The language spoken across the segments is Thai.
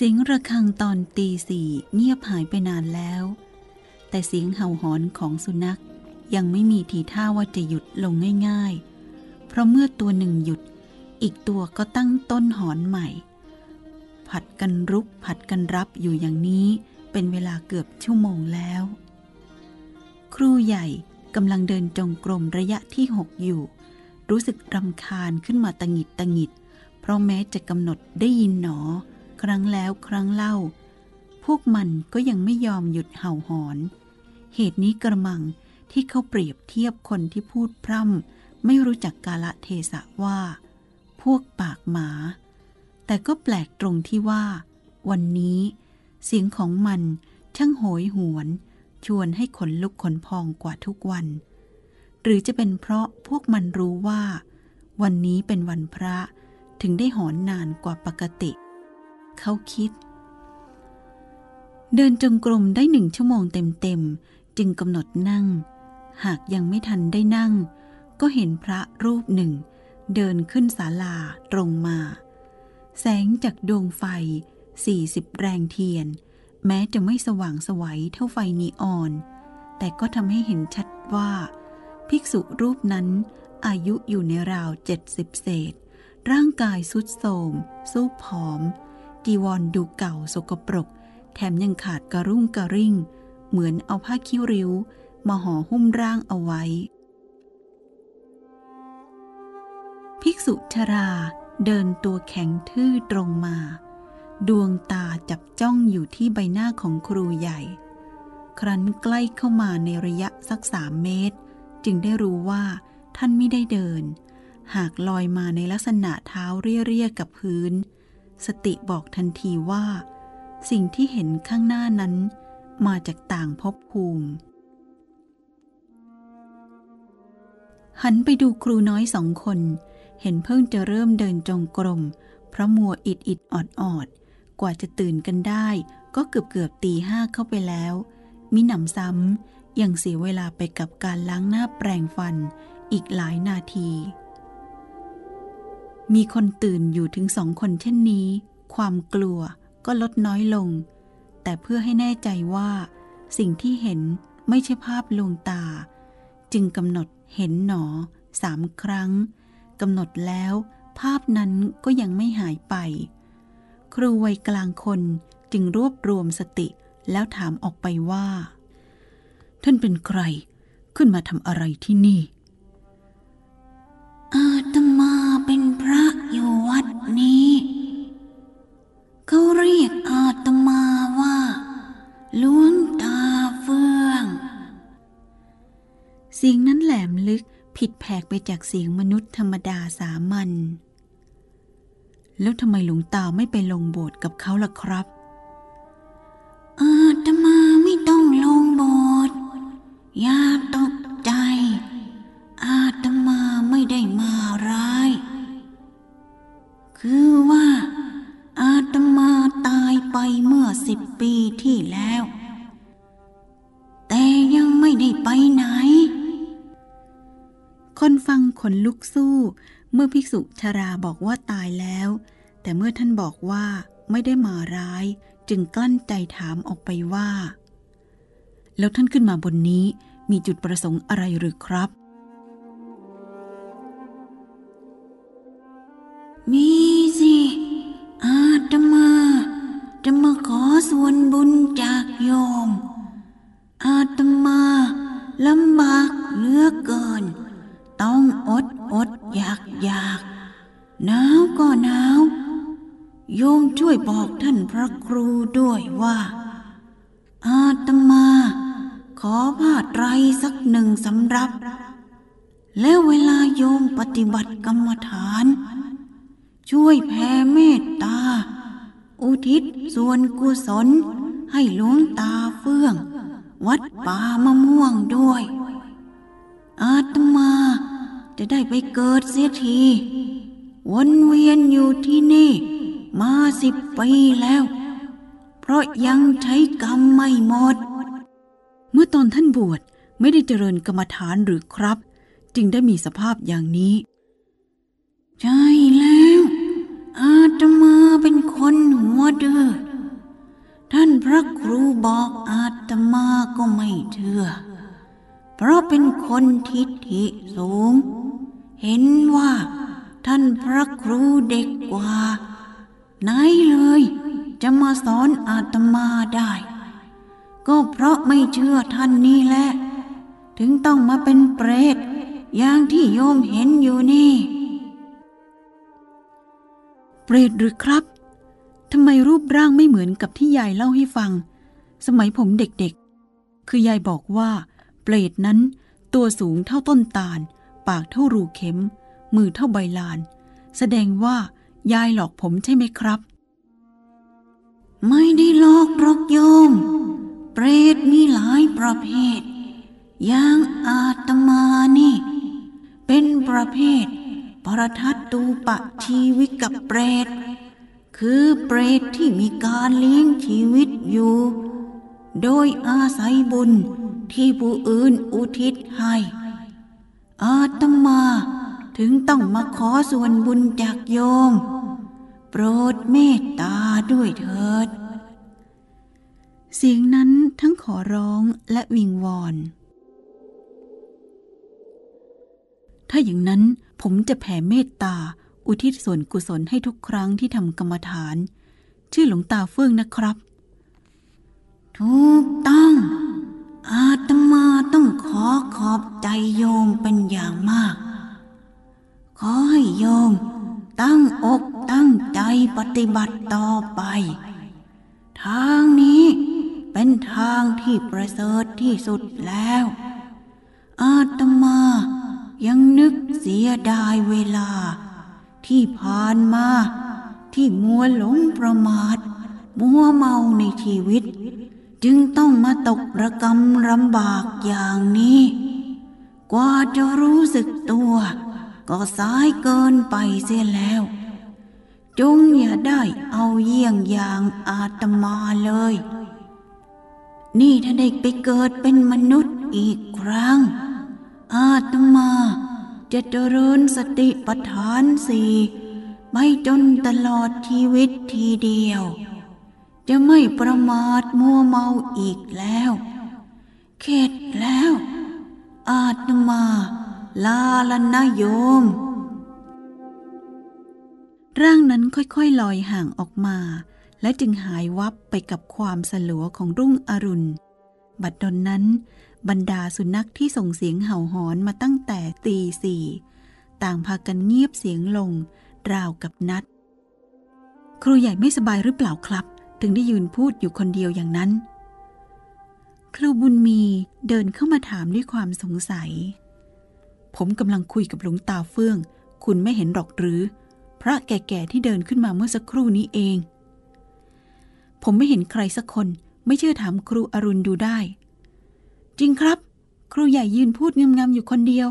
เสียงระฆังตอนตีสี่เงียบหายไปนานแล้ว แต่เสียงเห่าหอนของสุนัขยังไม่มีทีท่าว่าจะหยุดลงง่ายๆ เพราะเมื่อตัวหนึ่งหยุด อีกตัวก็ตั้งต้นหอนใหม่ ผัดกันรุกผัดกันรับอยู่อย่างนี้เป็นเวลาเกือบชั่วโมงแล้ว ครูใหญ่กำลังเดินจงกรมระยะที่หกอยู่ รู้สึกรำคาญขึ้นมาตงิดตงิด เพราะแม้จะกำหนดได้ยินหนอ ครั้งแล้วครั้งเล่า พวกมันก็ยังไม่ยอมหยุดเห่าหอน เหตุนี้กระมังที่เขาเปรียบเทียบคนที่พูดพร่ำไม่รู้จักกาละเทศะว่า พวกปากหมา แต่ก็แปลกตรงที่ว่า วันนี้เสียงของมันช่างโหยหวน ชวนให้ขนลุกขนพองกว่าทุกวัน หรือจะเป็นเพราะพวกมันรู้ว่า วันนี้เป็นวันพระถึงได้หอนนานกว่าปกติ เขาคิด เดินจงกรมได้หนึ่งชั่วโมงเต็มๆ จึงกำหนดนั่ง หากยังไม่ทันได้นั่ง ก็เห็นพระรูปหนึ่ง เดินขึ้นศาลาตรงมา แสงจากดวงไฟสี่สิบแรงเทียน แม้จะไม่สว่างสวัยเท่าไฟนีออน แต่ก็ทำให้เห็นชัดว่า ภิกษุรูปนั้นอายุอยู่ในราวเจ็ดสิบเศษ ร่างกายสุดโทมสู้ผอม จีวรดูเก่าสกปรก แถมยังขาดกระรุ่งกระริ่ง เหมือนเอาผ้าคิ้วริ้ว มาห่อหุ้มร่างเอาไว้ ภิกษุชราเดินตัวแข็งทื่อตรงมา ดวงตาจับจ้องอยู่ที่ใบหน้าของครูใหญ่ ครั้นใกล้เข้ามาในระยะสักสามเมตร จึงได้รู้ว่าท่านไม่ได้เดิน หากลอยมาในลักษณะเท้าเรียๆกับพื้น สติบอกทันทีว่า สิ่งที่เห็นข้างหน้านั้น มาจากต่างภพภูมิ หันไปดูครูน้อยสองคน เห็นเพิ่งจะเริ่มเดินจงกรม เพราะมัวอิดอิดออดออดกว่าจะตื่นกันได้ก็เกือบเกือบตีห้าเข้าไปแล้ว มิหนำซ้ำยังเสียเวลาไปกับการล้างหน้าแปรงฟันอีกหลายนาที มีคนตื่นอยู่ถึงสองคนเช่นนี้ ความกลัวก็ลดน้อยลง แต่เพื่อให้แน่ใจว่า สิ่งที่เห็นไม่ใช่ภาพลวงตา จึงกำหนดเห็นหนอสามครั้งกำหนดแล้วภาพนั้นก็ยังไม่หายไป ครูวัยกลางคนจึงรวบรวมสติแล้วถามออกไปว่า ท่านเป็นใคร ขึ้นมาทำอะไรที่นี่อา ผิดแผกไปจากเสียงมนุษย์ธรรมดาสามัญ แล้วทำไมหลวงตาไม่ไปลงโบสถ์กับเขาล่ะครับอาตมาไม่ต้องลงโบสถ์อย่าตกใจ อาตมาไม่ได้มาร้าย คือว่า อาตมาตายไปเมื่อสิบปีที่แล้ว ลุกสู้ เมื่อภิกษุชราบอกว่าตายแล้ว แต่เมื่อท่านบอกว่าไม่ได้มาร้าย จึงกลั้นใจถามออกไปว่า แล้วท่านขึ้นมาบนนี้มีจุดประสงค์อะไรหรือครับ พระครูด้วยว่า อาตมา ขอผ้าไตรสักหนึ่งสำรับ แล้วเวลาโยมปฏิบัติกรรมฐาน ช่วยแผ่เมตตา อุทิศส่วนกุศลให้หลวงตาเฟื่อง วัดป่ามะม่วงด้วย อาตมาจะได้ไปเกิดเสียทีวนเวียนอยู่ที่นี่ มาสิบปีแล้ว เพราะยังใช้กรรมไม่หมด เมื่อตอนท่านบวชไม่ได้เจริญกรรมฐานหรือครับ จึงได้มีสภาพอย่างนี้ ใช่แล้ว อาตมาเป็นคนหัวเดื้อท่านพระครูบอกอาตมาก็ไม่เชื่อ เพราะเป็นคนทิฐิสูง เห็นว่าท่านพระครูเด็กกว่า ไหนเลย จะมาสอนอาตมาได้ ก็เพราะไม่เชื่อท่านนี่แหละ ถึงต้องมาเป็นเปรตอย่างที่โยมเห็นอยู่นี่ เปรตหรือครับทำไมรูปร่างไม่เหมือนกับที่ยายเล่าให้ฟัง สมัยผมเด็กๆ คือยายบอกว่า เปรตนั้น ตัวสูงเท่าต้นตาล ปากเท่ารูเข็ม มือเท่าใบลาน แสดงว่า ยายหลอกผมใช่ไหมครับ ไม่ได้หลอกหรอกโยม เปรตมีหลายประเภท อย่างอาตมานี่ เป็นประเภท ปรทัตตูปะชีวิตกับเปรต คือเปรตที่มีการเลี้ยงชีวิตอยู่ โดยอาศัยบุญที่ผู้อื่นอุทิศให้ อาตมา ถึงต้องมาขอส่วนบุญจากโยม โปรดเมตตาด้วยเถิด เสียงนั้นทั้งขอร้องและวิงวอน ถ้าอย่างนั้นผมจะแผ่เมตตาอุทิศส่วนกุศลให้ทุกครั้งที่ทำกรรมฐาน ชื่อหลวงตาเฟื่องนะครับ ถูกต้อง อาตมาต้องขอขอบใจโยมเป็นอย่างมาก ขอให้โยมตั้งอกตั้งใจปฏิบัติต่อไป ทางนี้เป็นทางที่ประเสริฐที่สุดแล้ว อาตมายังนึกเสียดายเวลา ที่ผ่านมาที่มัวหลงประมาท มัวเมาในชีวิต จึงต้องมาตกระกรรมลำบากอย่างนี้ กว่าจะรู้สึกตัว ก็สายเกินไปเสียแล้ว จงอย่าได้เอาเยี่ยงอย่างอาตมาเลย นี่ถ้าได้ไปเกิดเป็นมนุษย์อีกครั้ง อาตมาจะเจริญสติปัฏฐานสี่ไม่จนตลอดชีวิตทีเดียว จะไม่ประมาทมัวเมาอีกแล้ว เข็ดแล้ว อาตมา ลาลนะโยม ร่างนั้นค่อยๆลอยห่างออกมา และจึงหายวับไปกับความสลัวของรุ่งอรุณ บัดดลนั้น บรรดาสุนัขที่ส่งเสียงเห่าหอนมาตั้งแต่ตีสี่ต่างพากันเงียบเสียงลง ราวกับนัด ครูใหญ่ไม่สบายหรือเปล่าครับ ถึงได้ยืนพูดอยู่คนเดียวอย่างนั้น ครูบุญมีเดินเข้ามาถามด้วยความสงสัย ผมกำลังคุยกับหลวงตาเฟื่อง คุณไม่เห็นหรอกหรือ พระแก่ๆที่เดินขึ้นมาเมื่อสักครู่นี้เอง ผมไม่เห็นใครสักคน ไม่เชื่อถามครูอรุณดูได้ จริงครับ ครูใหญ่ยืนพูดงามๆอยู่คนเดียว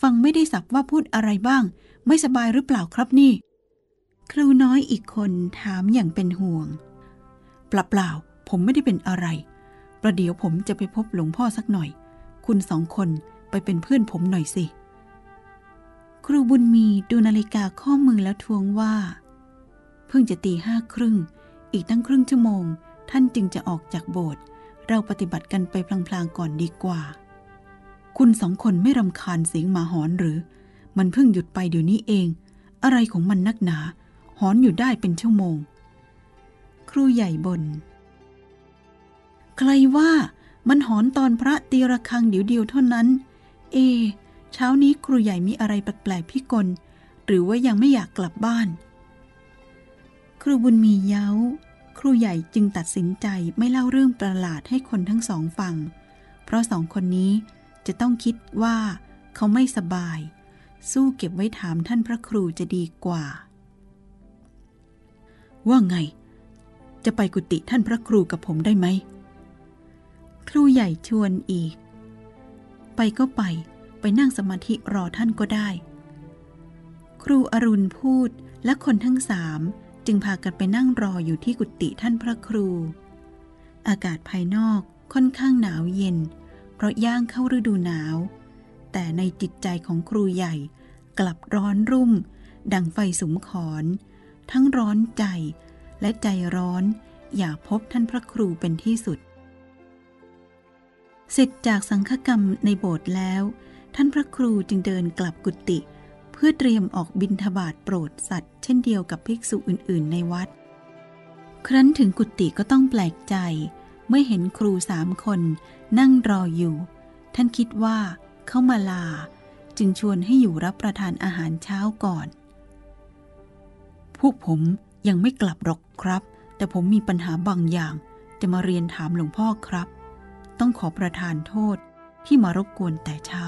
ฟังไม่ได้สับว่าพูดอะไรบ้าง ไม่สบายหรือเปล่าครับนี่ ครูน้อยอีกคนถามอย่างเป็นห่วงเปล่าๆผมไม่ได้เป็นอะไร ประเดี๋ยวผมจะไปพบหลวงพ่อสักหน่อย คุณสองคนไปเป็นเพื่อนผมหน่อยสิ ครูบุญมีดูนาฬิกาข้อมือแล้วทวงว่า เพิ่งจะตีห้าครึ่ง อีกตั้งครึ่งชั่วโมง ท่านจึงจะออกจากโบสถ์เราปฏิบัติกันไปพลางๆก่อนดีกว่า คุณสองคนไม่รำคาญเสียงหมาหอนหรือ มันเพิ่งหยุดไปเดี๋ยวนี้เอง อะไรของมันนักหนา หอนอยู่ได้เป็นชั่วโมง ครูใหญ่บน ใครว่ามันหอนตอนพระตีระฆังเดี๋ยวเดียวเท่านั้น เอ เช้านี้ครูใหญ่มีอะไรแปลกๆพี่กล หรือว่ายังไม่อยากกลับบ้าน ครูบุญมีเย้า ครูใหญ่จึงตัดสินใจไม่เล่าเรื่องประหลาดให้คนทั้งสองฟัง เพราะสองคนนี้จะต้องคิดว่าเขาไม่สบาย สู้เก็บไว้ถามท่านพระครูจะดีกว่า ว่าไง จะไปกุฏิท่านพระครูกับผมได้ไหม ครูใหญ่ชวนอีก ไปก็ไป ไปนั่งสมาธิรอท่านก็ได้ ครูอรุณพูดและคนทั้งสามจึงพากันไปนั่งรออยู่ที่กุฏิท่านพระครู อากาศภายนอกค่อนข้างหนาวเย็น เพราะย่างเข้าฤดูหนาว แต่ในจิตใจของครูใหญ่กลับร้อนรุ่ม ดังไฟสุมขอน ทั้งร้อนใจและใจร้อนอยากพบท่านพระครูเป็นที่สุดเสร็จจากสังฆกรรมในโบสถ์แล้ว ท่านพระครูจึงเดินกลับกุฏิเพื่อเตรียมออกบิณฑบาตโปรดสัตว์ เช่นเดียวกับภิกษุอื่น ๆ ในวัด ครั้นถึงกุฏิก็ต้องแปลกใจ เมื่อเห็นครูสามคนนั่งรออยู่ ท่านคิดว่าเขามาลา จึงชวนให้อยู่รับประทานอาหารเช้าก่อน พวกผมยังไม่กลับหรอกครับ แต่ผมมีปัญหาบางอย่าง จะมาเรียนถามหลวงพ่อครับ ต้องขอประทานโทษที่มารบกวนแต่เช้า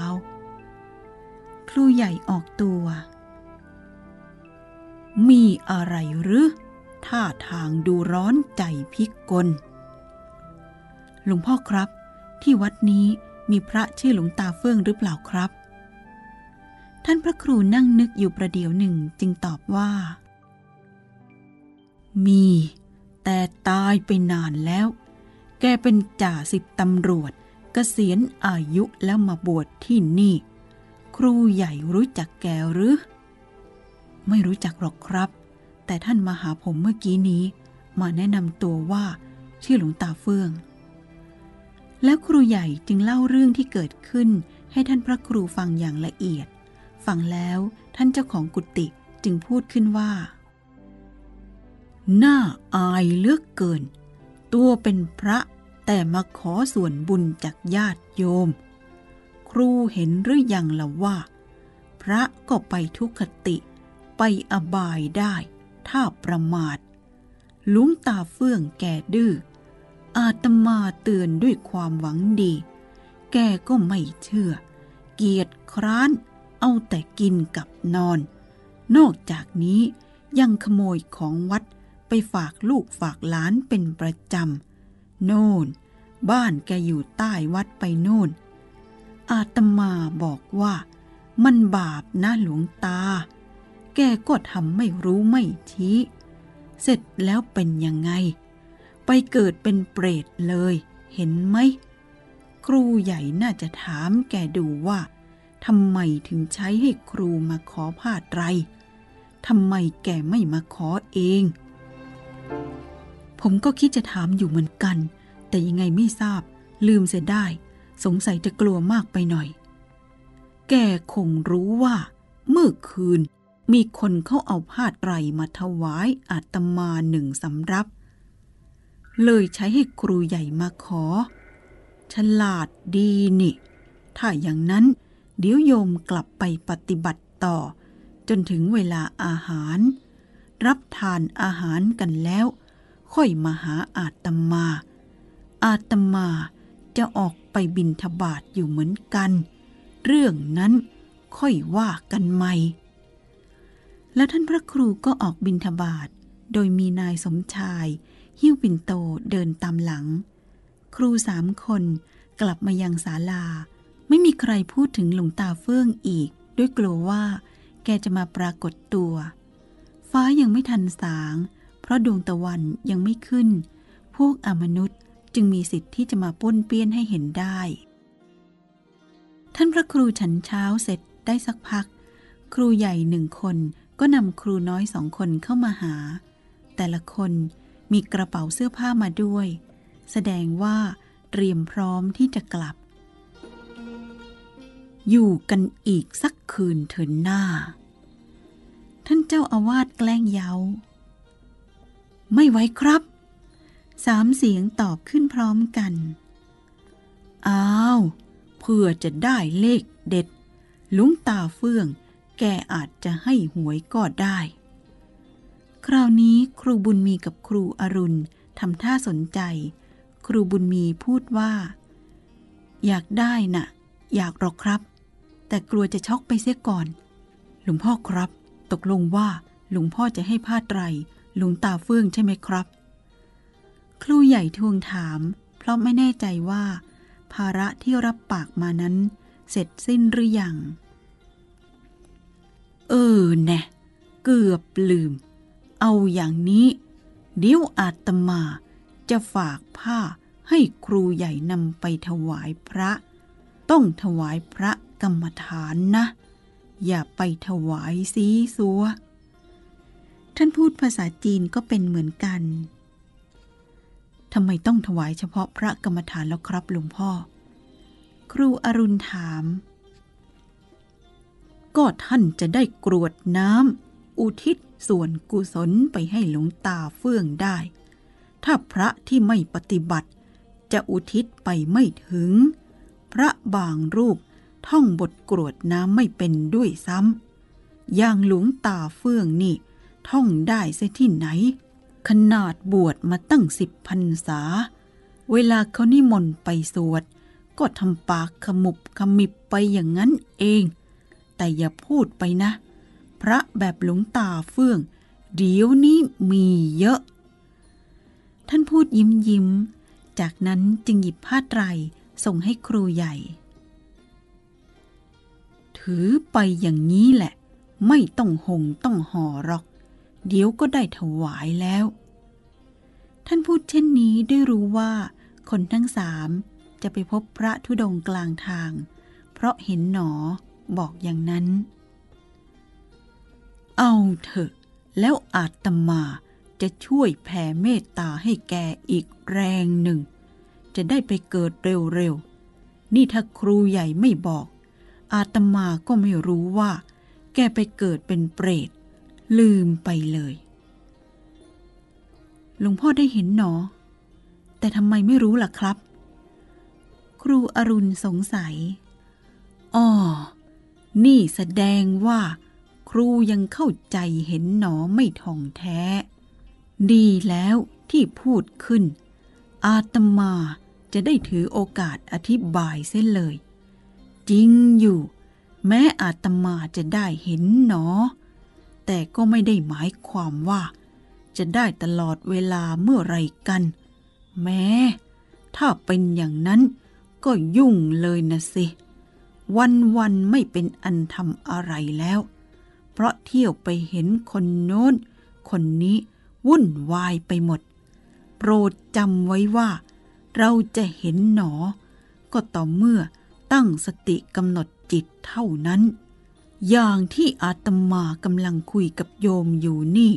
ครูใหญ่ออกตัว มีอะไรหรือท่าทางดูร้อนใจพิกล หลวงพ่อครับ ที่วัดนี้มีพระชื่อหลวงตาเฟื่องหรือเปล่าครับ ท่านพระครูนั่งนึกอยู่ประเดี๋ยวหนึ่งจึงตอบว่า มี แต่ตายไปนานแล้ว แกเป็นจ่าสิบตำรวจกเกษียณอายุแล้วมาบวชที่นี่ ครูใหญ่รู้จักแกหรือ ไม่รู้จักหรอกครับ แต่ท่านมาหาผมเมื่อกี้นี้ มาแนะนำตัวว่า ชื่อหลวงตาเฟื่อง แล้วครูใหญ่จึงเล่าเรื่องที่เกิดขึ้น ให้ท่านพระครูฟังอย่างละเอียด ฟังแล้วท่านเจ้าของกุฏิจึงพูดขึ้นว่าน่าอายเลือกเกิน ตัวเป็นพระแต่มาขอส่วนบุญจากญาติโยม ครูเห็นหรือยังล่ะว่า พระก็ไปทุกขติไปอบายได้ ถ้าประมาทลุงตาเฟื่องแกดื้ออาตมาเตือนด้วยความหวังดี แกก็ไม่เชื่อ เกียจคร้าน เอาแต่กินกับนอน นอกจากนี้ยังขโมยของวัดไปฝากลูกฝากหลานเป็นประจำ โน่น บ้านแกอยู่ใต้วัดไปโน่น อาตมาบอกว่ามันบาปนะหลวงตา แกก็ทำไม่รู้ไม่ชี้ เสร็จแล้วเป็นยังไง ไปเกิดเป็นเปรตเลย เห็นไหม ครูใหญ่น่าจะถามแกดูว่าทำไมถึงใช้ให้ครูมาขอผ้าไตรทำไมแกไม่มาขอเอง ผมก็คิดจะถามอยู่เหมือนกัน แต่ยังไงไม่ทราบ ลืมเสียได้ สงสัยจะกลัวมากไปหน่อย แกคงรู้ว่า เมื่อคืนมีคนเขาเอาผ้าไตรมาถวายอาตมาหนึ่งสำรับ เลยใช้ให้ครูใหญ่มาขอ ฉลาดดีนี่ ถ้าอย่างนั้น เดี๋ยวโยมกลับไปปฏิบัติต่อ จนถึงเวลาอาหาร รับทานอาหารกันแล้ว ค่อยมาหาอาตมา อาตมา จะออกไปบินทบาทอยู่เหมือนกัน เรื่องนั้นค่อยว่ากันใหม่ แล้วท่านพระครูก็ออกบินทบาทโดยมีนายสมชาย หิ้วปิ่นโตเดินตามหลัง ครูสามคนกลับมายังศาลา ไม่มีใครพูดถึงหลวงตาเฟื่องอีก ด้วยกลัวว่า แกจะมาปรากฏตัว ฟ้ายังไม่ทันสาง เพราะดวงตะวันยังไม่ขึ้น พวกอมนุษย์ จึงมีสิทธิ์ที่จะมาป้นเปี้ยนให้เห็นได้ ท่านพระครูฉันเช้าเสร็จได้สักพัก ครูใหญ่หนึ่งคนก็นำครูน้อยสองคนเข้ามาหา แต่ละคนมีกระเป๋าเสื้อผ้ามาด้วย แสดงว่าเตรียมพร้อมที่จะกลับ อยู่กันอีกสักคืนเถินหน้า ท่านเจ้าอาวาสแกล้งเย้า ไม่ไว้ครับ สามเสียงตอบขึ้นพร้อมกัน อ้าว เพื่อจะได้เลขเด็ด ลุงตาเฟื่อง แกอาจจะให้หวยก็ได้ คราวนี้ครูบุญมีกับครูอรุณทำท่าสนใจ ครูบุญมีพูดว่า อยากได้น่ะ อยากหรอกครับ แต่กลัวจะช็อกไปเสียก่อน หลวงพ่อครับ ตกลงว่าหลวงพ่อจะให้ผ้าไตรหลวงตาเฟื่องใช่ไหมครับ ครูใหญ่ทวงถาม เพราะไม่แน่ใจว่า ภาระที่รับปากมานั้น เสร็จสิ้นหรือยัง เออแน่เกือบลืม เอาอย่างนี้ เดี๋ยวอาตมาจะฝากผ้าให้ครูใหญ่นำไปถวายพระ ต้องถวายพระกรรมฐานนะ อย่าไปถวายซีซัวท่านพูดภาษาจีนก็เป็นเหมือนกัน ทำไมต้องถวายเฉพาะพระกรรมฐานแล้วครับหลวงพ่อ ครูอรุณถาม ก็ท่านจะได้กรวดน้ำอุทิศส่วนกุศลไปให้หลวงตาเฟื่องได้ ถ้าพระที่ไม่ปฏิบัติ จะอุทิศไปไม่ถึง พระบางรูปท่องบทกรวดน้ำไม่เป็นด้วยซ้ำอย่างหลวงตาเฟื่องนี่ ท่องได้เสียที่ไหน ขนาดบวชมาตั้งสิบพรรษา เวลาเขานิมนต์ไปสวด ก็ทำปากขมุบขมิบไปอย่างนั้นเอง แต่อย่าพูดไปนะ พระแบบหลวงตาเฟื่อง เดี๋ยวนี้มีเยอะ ท่านพูดยิ้มยิ้ม จากนั้นจึงหยิบผ้าไตรส่งให้ครูใหญ่ ถือไปอย่างนี้แหละ ไม่ต้องหงต้องห่อหรอก เดี๋ยวก็ได้ถวายแล้ว ท่านพูดเช่นนี้ได้รู้ว่าคนทั้งสามจะไปพบพระธุดงกลางทาง เพราะเห็นหนอบอกอย่างนั้น เอาเถอะ แล้วอาตมาจะช่วยแผ่เมตตาให้แกอีกแรงหนึ่ง จะได้ไปเกิดเร็วๆ นี่ถ้าครูใหญ่ไม่บอก อาตมาก็ไม่รู้ว่า แกไปเกิดเป็นเปรต ลืมไปเลย หลวงพ่อได้เห็นหนอ แต่ทำไมไม่รู้ล่ะครับ ครูอรุณสงสัยอ๋อนี่แสดงว่า ครูยังเข้าใจเห็นหนอไม่ท่องแท้ ดีแล้วที่พูดขึ้น อาตมาจะได้ถือโอกาสอธิบายเส้นเลย จริงอยู่ แม้อาตมาจะได้เห็นหนอ แต่ก็ไม่ได้หมายความว่า จะได้ตลอดเวลาเมื่อไรกัน แม้ ถ้าเป็นอย่างนั้นก็ยุ่งเลยนะสิ วันวันไม่เป็นอันทำอะไรแล้ว เพราะเที่ยวไปเห็นคนโน้น คนนี้วุ่นวายไปหมด โปรดจำไว้ว่า เราจะเห็นหนอ ก็ต่อเมื่อตั้งสติกำหนดจิตเท่านั้น อย่างที่อาตมากำลังคุยกับโยมอยู่นี่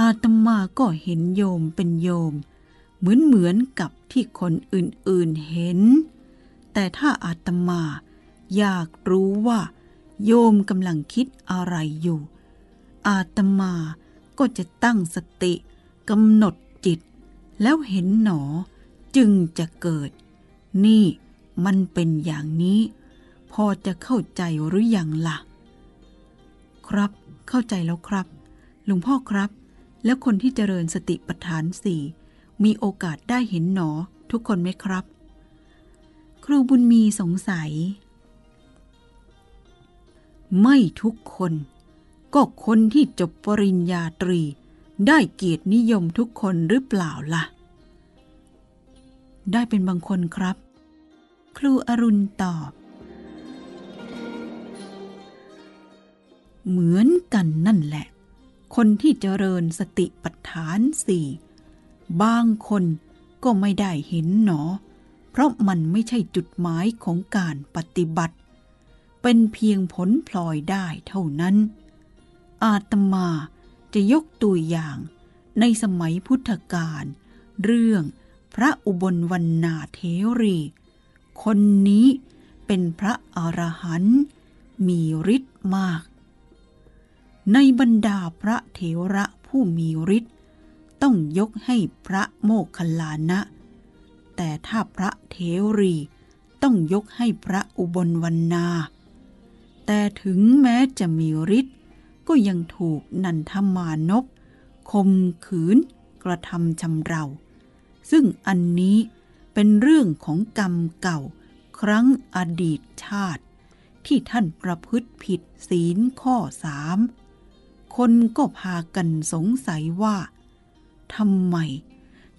อาตมาก็เห็นโยมเป็นโยม เหมือนเหมือนกับที่คนอื่นๆเห็น แต่ถ้าอาตมาอยากรู้ว่า โยมกำลังคิดอะไรอยู่ อาตมาก็จะตั้งสติกำหนดจิต แล้วเห็นหนอจึงจะเกิด นี่มันเป็นอย่างนี้ พอจะเข้าใจหรืออยังล่ะ ครับ เข้าใจแล้วครับ หลวงพ่อครับ แล้วคนที่เจริญสติปัฏฐานสี่มีโอกาสได้เห็นหนอทุกคนไหมครับ ครูบุญมีสงสัย ไม่ทุกคน ก็คนที่จบปริญญาตรี ได้เกียรตินิยมทุกคนหรือเปล่าล่ะ ได้เป็นบางคนครับ ครูอรุณตอบ เหมือนกันนั่นแหละ คนที่เจริญสติปัฏฐานสี่บางคนก็ไม่ได้เห็นหนอ เพราะมันไม่ใช่จุดหมายของการปฏิบัติ เป็นเพียงผลพลอยได้เท่านั้น อาตมาจะยกตัวอย่างในสมัยพุทธกาลเรื่องพระอุบลวรรณาเทรี คนนี้เป็นพระอรหันต์มีฤทธิ์มาก ในบรรดาพระเถระผู้มีฤทธิ์ต้องยกให้พระโมคคัลลานะ แต่ถ้าพระเทรีต้องยกให้พระอุบลวรรณา แต่ถึงแม้จะมีฤทธิ์ก็ยังถูกนันทมานพคมขืนกระทำชำเรา ซึ่งอันนี้เป็นเรื่องของกรรมเก่าครั้งอดีตชาติ ที่ท่านประพฤติผิดศีลข้อสาม คนก็พากันสงสัยว่าทำไม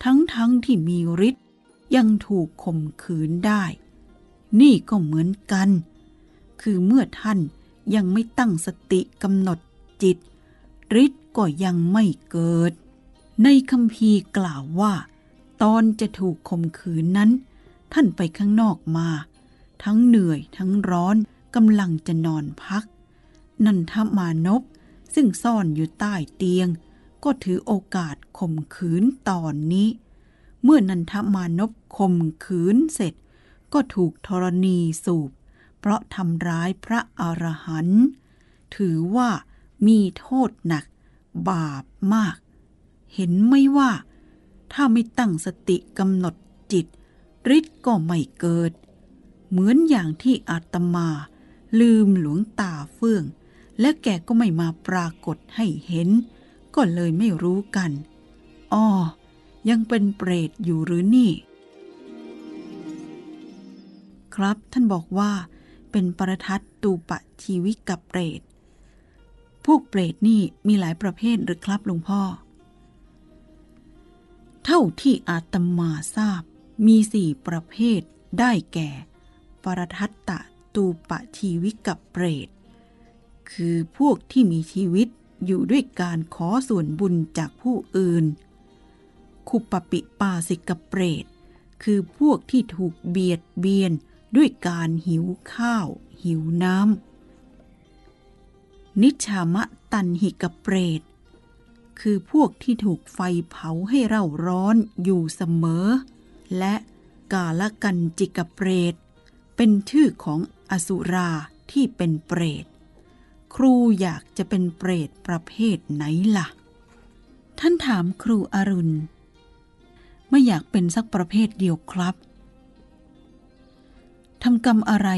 ทั้งทั้งที่มีฤทธิ์ยังถูกข่มขืนได้ นี่ก็เหมือนกัน คือเมื่อท่านยังไม่ตั้งสติกำหนดจิตฤทธิ์ก็ยังไม่เกิด ในคำพีกล่าวว่า ตอนจะถูกข่มขืนนั้น ท่านไปข้างนอกมา ทั้งเหนื่อยทั้งร้อนกำลังจะนอนพัก นันทมานพ ซึ่งซ่อนอยู่ใต้เตียง ก็ถือโอกาสข่มขืนตอนนี้ เมื่อนันทมานพข่มขืนเสร็จ ก็ถูกธรณีสูบ เพราะทำร้ายพระอรหันต์ถือว่ามีโทษหนัก บาปมาก เห็นไม่ว่า ถ้าไม่ตั้งสติกำหนดจิตฤทธิ์ก็ไม่เกิด เหมือนอย่างที่อาตมา ลืมหลวงตาเฟื่อง และแกก็ไม่มาปรากฏให้เห็น ก็เลยไม่รู้กัน อ้อ ยังเป็นเปรตอยู่หรือนี่ ครับท่านบอกว่า เป็นประทัดตูปะชีวิตกับเปรต พวกเปรตนี่มีหลายประเภทหรือครับหลวงพ่อ เท่าที่อาตมาทราบมีสี่ประเภทได้แก่ ปรทัตตะตูปะชีวิตกับเปรต คือพวกที่มีชีวิตอยู่ด้วยการขอส่วนบุญจากผู้อื่น คุปปิปาสิกเปรต คือพวกที่ถูกเบียดเบียนด้วยการหิวข้าว หิวน้ำ นิชามะตันหิกเปรต คือพวกที่ถูกไฟเผาให้เร่าร้อนอยู่เสมอ และกาลกันจิกเปรต เป็นชื่อของอสุราที่เป็นเปรต ครูอยากจะเป็นเปรตประเภทไหนล่ะ ท่านถามครูอรุณ ไม่อยากเป็นสักประเภทเดียวครับทำกรรมอะไร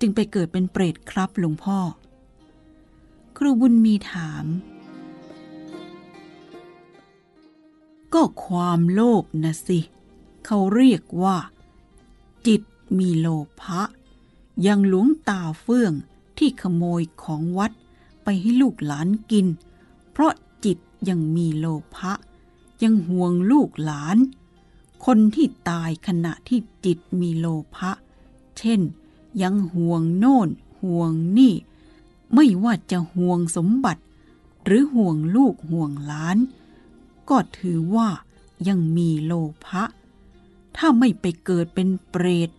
จึงไปเกิดเป็นเปรตครับหลวงพ่อ ครูบุญมีถาม ก็ความโลภนะสิ เขาเรียกว่า จิตมีโลภะยังหลวงตาเฟื่อง ที่ขโมยของวัดไปให้ลูกหลานกิน เพราะจิตยังมีโลภะยังห่วงลูกหลาน คนที่ตายขณะที่จิตมีโลภะเช่น ยังห่วงโน่นห่วงนี่ ไม่ว่าจะห่วงสมบัติ หรือห่วงลูกห่วงหลาน ก็ถือว่ายังมีโลภะถ้าไม่ไปเกิดเป็นเปรต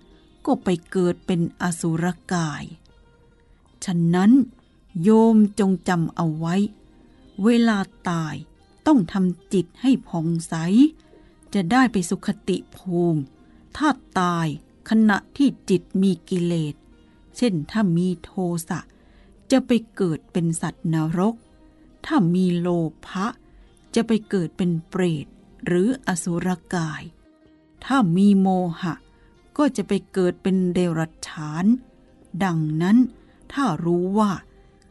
ก็ไปเกิดเป็นอสุรกาย ฉะนั้น โยมจงจำเอาไว้ เวลาตายต้องทำจิตให้ผ่องใส จะได้ไปสุขติภูมิ ถ้าตายขณะที่จิตมีกิเลส เช่นถ้ามีโทสะจะไปเกิดเป็นสัตว์นรก ถ้ามีโลภะจะไปเกิดเป็นเปรตหรืออสุรกาย ถ้ามีโมหะ ก็จะไปเกิดเป็นเดรัจฉาน ดังนั้น ถ้ารู้ว่า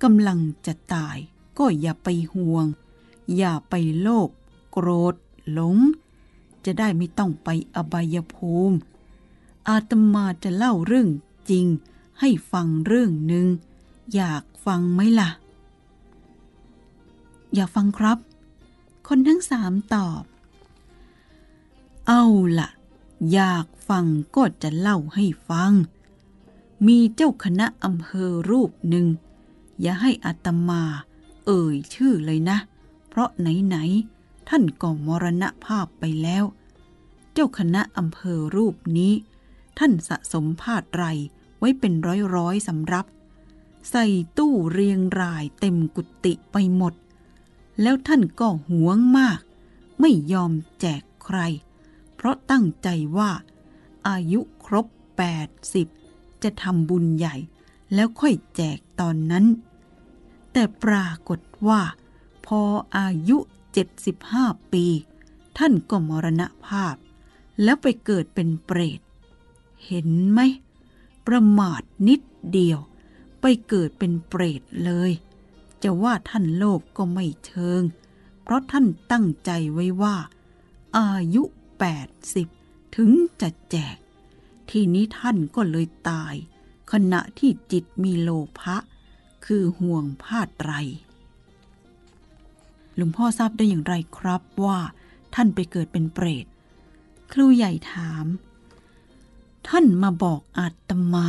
กำลังจะตาย ก็อย่าไปห่วง อย่าไปโลภโกรธหลง จะได้ไม่ต้องไปอบายภูมิ อาตมาจะเล่าเรื่องจริง ให้ฟังเรื่องหนึ่ง อยากฟังไหมล่ะ อยากฟังครับ คนทั้งสามตอบ เอาล่ะ อยากฟังก็จะเล่าให้ฟัง มีเจ้าคณะอำเภอรูปหนึ่ง อย่าให้อาตมา เอ่ยชื่อเลยนะ เพราะไหนๆท่านก็มรณภาพไปแล้ว เจ้าคณะอำเภอรูปนี้ ท่านสะสมผ้าไตรไว้เป็นร้อยร้อยสำรับ ใส่ตู้เรียงรายเต็มกุฏิไปหมด แล้วท่านก็หวงมาก ไม่ยอมแจกใคร เพราะตั้งใจว่า อายุครบ80 จะทำบุญใหญ่ แล้วค่อยแจกตอนนั้น แต่ปรากฏว่า พออายุ 75 ปี ท่านก็มรณภาพ แล้วไปเกิดเป็นเปรต เห็นไหม ประมาทนิดเดียว ไปเกิดเป็นเปรตเลย จะว่าท่านโลภก็ไม่เชิง เพราะท่านตั้งใจไว้ว่า อายุ 80 ถึงจะแจก ทีนี้ท่านก็เลยตาย ขณะที่จิตมีโลภะคือห่วงผ้าไตร หลวงพ่อทราบได้อย่างไรครับว่าท่านไปเกิดเป็นเปรต ครูใหญ่ถาม ท่านมาบอกอาตมา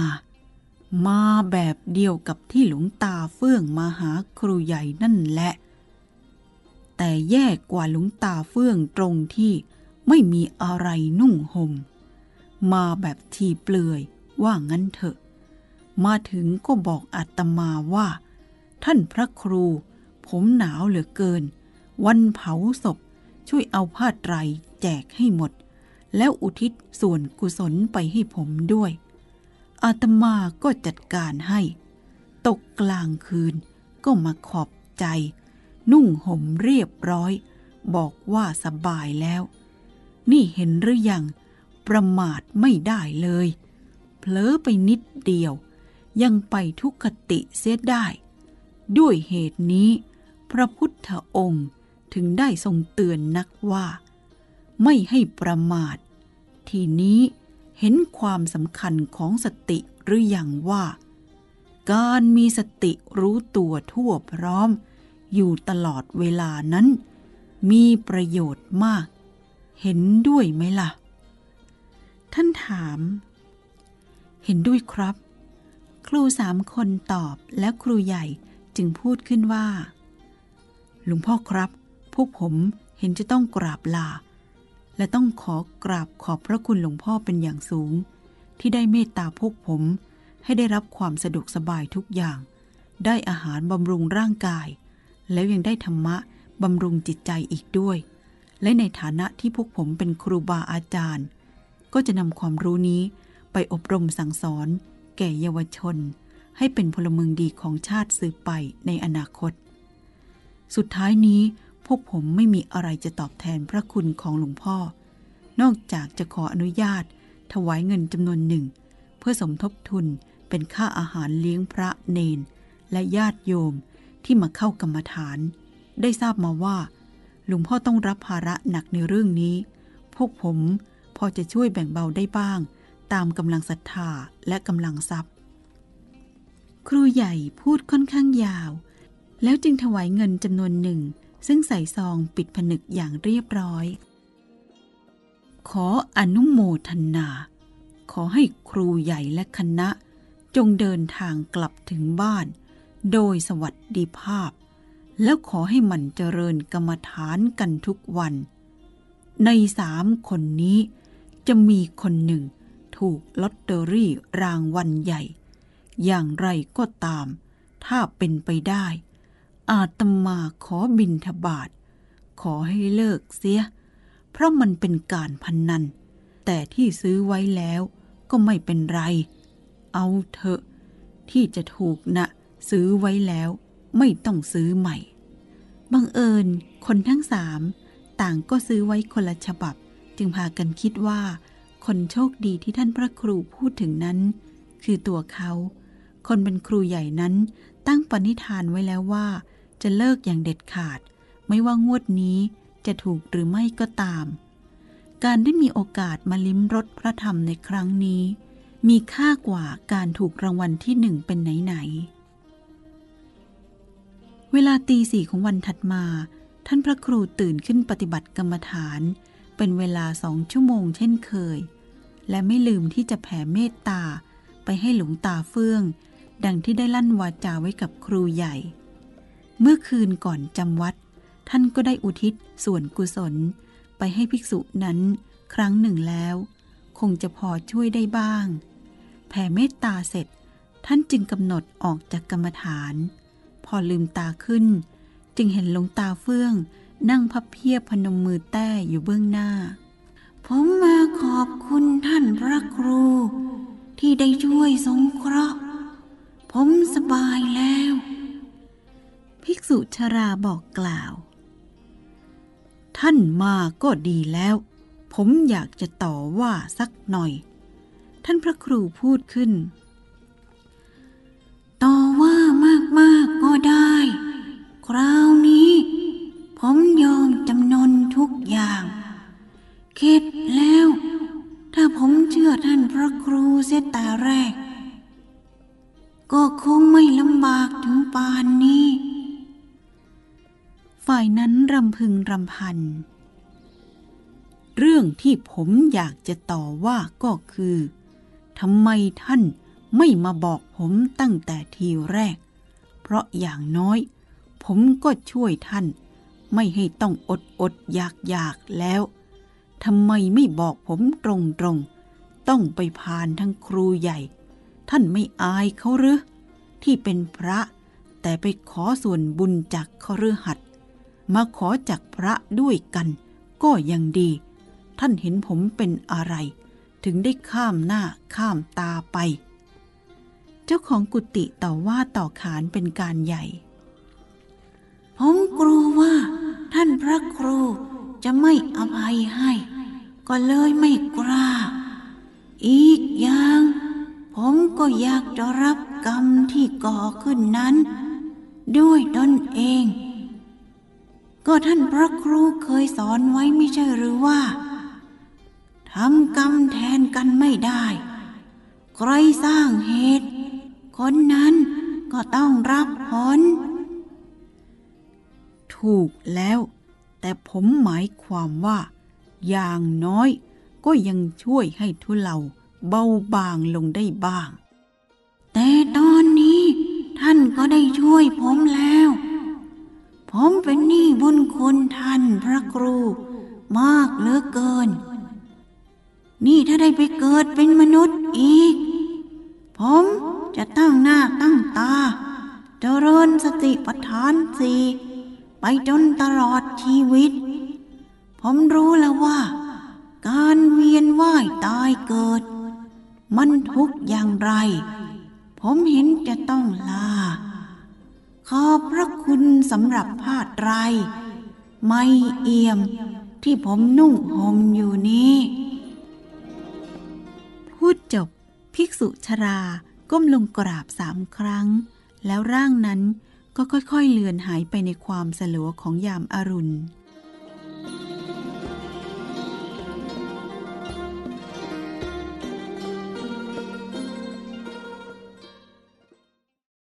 มาแบบเดียวกับที่หลวงตาเฟื่องมาหาครูใหญ่นั่นแหละ แต่แย่กว่าหลวงตาเฟื่องตรงที่ไม่มีอะไรนุ่งหม่ม มาแบบทีเปลือยว่างั้นเถอะ มาถึงก็บอกอาตมาว่า ท่านพระครู ผมหนาวเหลือเกิน วันเผาศพช่วยเอาผ้าไตรแจกให้หมด แล้วอุทิศส่วนกุศลไปให้ผมด้วย อาตมาก็จัดการให้ ตกกลางคืนก็มาขอบใจ นุ่งห่มเรียบร้อย บอกว่าสบายแล้ว นี่เห็นหรือยัง ประมาทไม่ได้เลย เผลอไปนิดเดียว ยังไปทุกขติเสียได้ ด้วยเหตุนี้ พระพุทธองค์ถึงได้ทรงเตือนนักว่า ไม่ให้ประมาท ทีนี้เห็นความสำคัญของสติหรืออยังว่า การมีสติรู้ตัวทั่วพร้อม อยู่ตลอดเวลานั้น มีประโยชน์มาก เห็นด้วยไหมล่ะ ท่านถาม เห็นด้วยครับ ครูสามคนตอบแล้วครูใหญ่จึงพูดขึ้นว่า หลวงพ่อครับ พวกผมเห็นจะต้องกราบลา และต้องขอกราบขอบพระคุณหลวงพ่อเป็นอย่างสูง ที่ได้เมตตาพวกผมให้ได้รับความสะดวกสบายทุกอย่าง ได้อาหารบำรุงร่างกาย แล้วยังได้ธรรมะบำรุงจิตใจอีกด้วย และในฐานะที่พวกผมเป็นครูบาอาจารย์ ก็จะนำความรู้นี้ไปอบรมสั่งสอน แก่เยาวชน ให้เป็นพลเมืองดีของชาติสืบไปในอนาคต สุดท้ายนี้พวกผมไม่มีอะไรจะตอบแทนพระคุณของหลวงพ่อ นอกจากจะขออนุญาต ถวายเงินจำนวนหนึ่ง เพื่อสมทบทุนเป็นค่าอาหารเลี้ยงพระเนน และญาติโยมที่มาเข้ากรรมฐาน ได้ทราบมาว่า หลวงพ่อต้องรับภาระหนักในเรื่องนี้ พวกผม พอจะช่วยแบ่งเบาได้บ้าง ตามกำลังศรัทธาและกำลังทรัพย์ ครูใหญ่พูดค่อนข้างยาว แล้วจึงถวายเงินจำนวนหนึ่ง ซึ่งใส่ซองปิดผนึกอย่างเรียบร้อย ขออนุโมทนา ขอให้ครูใหญ่และคณะ จงเดินทางกลับถึงบ้าน โดยสวัสดิภาพ แล้วขอให้มันเจริญกรรมฐานกันทุกวันในสามคนนี้ จะมีคนหนึ่ง ถูกลอตเตอรี่รางวัลใหญ่ อย่างไรก็ตาม ถ้าเป็นไปได้ อาตมาขอบินทบาท ขอให้เลิกเสีย เพราะมันเป็นการพนนัน แต่ที่ซื้อไว้แล้วก็ไม่เป็นไร เอาเถอะ ที่จะถูกนะ ซื้อไว้แล้วไม่ต้องซื้อใหม่บังเอิญคนทั้งสามต่างก็ซื้อไว้คนละฉบับ จึงพากันคิดว่า คนโชคดีที่ท่านพระครูพูดถึงนั้น คือตัวเขา คนเป็นครูใหญ่นั้นตั้งปณิธานไว้แล้วว่า จะเลิกอย่างเด็ดขาด ไม่ว่างวดนี้จะถูกหรือไม่ก็ตาม การได้มีโอกาสมาลิ้มรสพระธรรมในครั้งนี้ มีค่ากว่าการถูกรางวัลที่หนึ่งเป็นไหนๆเวลาตีสี่ของวันถัดมาท่านพระครูตื่นขึ้นปฏิบัติกรรมฐาน เป็นเวลาสองชั่วโมงเช่นเคย และไม่ลืมที่จะแผ่เมตตาไปให้หลวงตาเฟื่อง ดังที่ได้ลั่นวาจาไว้กับครูใหญ่ เมื่อคืนก่อนจำวัด ท่านก็ได้อุทิศส่วนกุศล ไปให้ภิกษุนั้นครั้งหนึ่งแล้ว คงจะพอช่วยได้บ้าง แผ่เมตตาเสร็จ ท่านจึงกำหนดออกจากกรรมฐาน พอลืมตาขึ้น จึงเห็นหลวงตาเฟื่อง นั่งพับเพียบพนมมือแต้อยู่เบื้องหน้า ผมมาขอบคุณท่านพระครู ที่ได้ช่วยสงเคราะห์ ผมสบายแล้ว ภิกษุชราบอกกล่าว ท่านมาก็ดีแล้ว ผมอยากจะต่อว่าสักหน่อย ท่านพระครูพูดขึ้น ต่อว่ามากๆก็ได้ คราวนี้ ผมยอมจำนนทุกอย่างเข็ดแล้ว ถ้าผมเชื่อท่านพระครูเสียแต่แรก ก็คงไม่ลำบากถึงปานนี้ ฝ่ายนั้นรำพึงรำพัน เรื่องที่ผมอยากจะต่อว่าก็คือทำไมท่านไม่มาบอกผมตั้งแต่ทีแรก เพราะอย่างน้อย ผมก็ช่วยท่าน ไม่ให้ต้องอดอดอยากอยากแล้วทำไมไม่บอกผมตรงตรงต้องไปพานทั้งครูใหญ่ ท่านไม่อายเขาหรือที่เป็นพระ แต่ไปขอส่วนบุญจากคฤหัสถ์มาขอจากพระด้วยกัน ก็ยังดี ท่านเห็นผมเป็นอะไร ถึงได้ข้ามหน้าข้ามตาไป เจ้าของกุฏิต่อว่าต่อขานเป็นการใหญ่ ผมกลัวว่า ท่านพระครูจะไม่อภัยให้ ก็เลยไม่กล้า อีกอย่าง ผมก็อยากจะรับกรรมที่ก่อขึ้นนั้น ด้วยตนเอง ก็ท่านพระครูเคยสอนไว้ไม่ใช่หรือว่าทำกรรมแทนกันไม่ได้ ใครสร้างเหตุ คนนั้นก็ต้องรับผล ถูกแล้ว แต่ผมหมายความว่า อย่างน้อยก็ยังช่วยให้ทุเลาเบาบางลงได้บ้าง แต่ตอนนี้ท่านก็ได้ช่วยผมแล้ว ผมเป็นหนี้บุญคุณท่านพระครู มากเหลือเกิน นี่ถ้าได้ไปเกิดเป็นมนุษย์อีก ผมจะตั้งหน้าตั้งตาเจริญสติปัฏฐานสี่ ไปจนตลอดชีวิต ผมรู้แล้วว่า การเวียนว่ายตายเกิด มันทุกอย่างไร ผมเห็นจะต้องลา ขอบพระคุณสำหรับผ้าไตร ไม่เอี่ยมที่ผมนุ่งห่มอยู่นี้ พูดจบ ภิกษุชราก้มลงกราบสามครั้ง แล้วร่างนั้น ก็ค่อยๆเลือนหายไปในความสลัวของยามอารุณ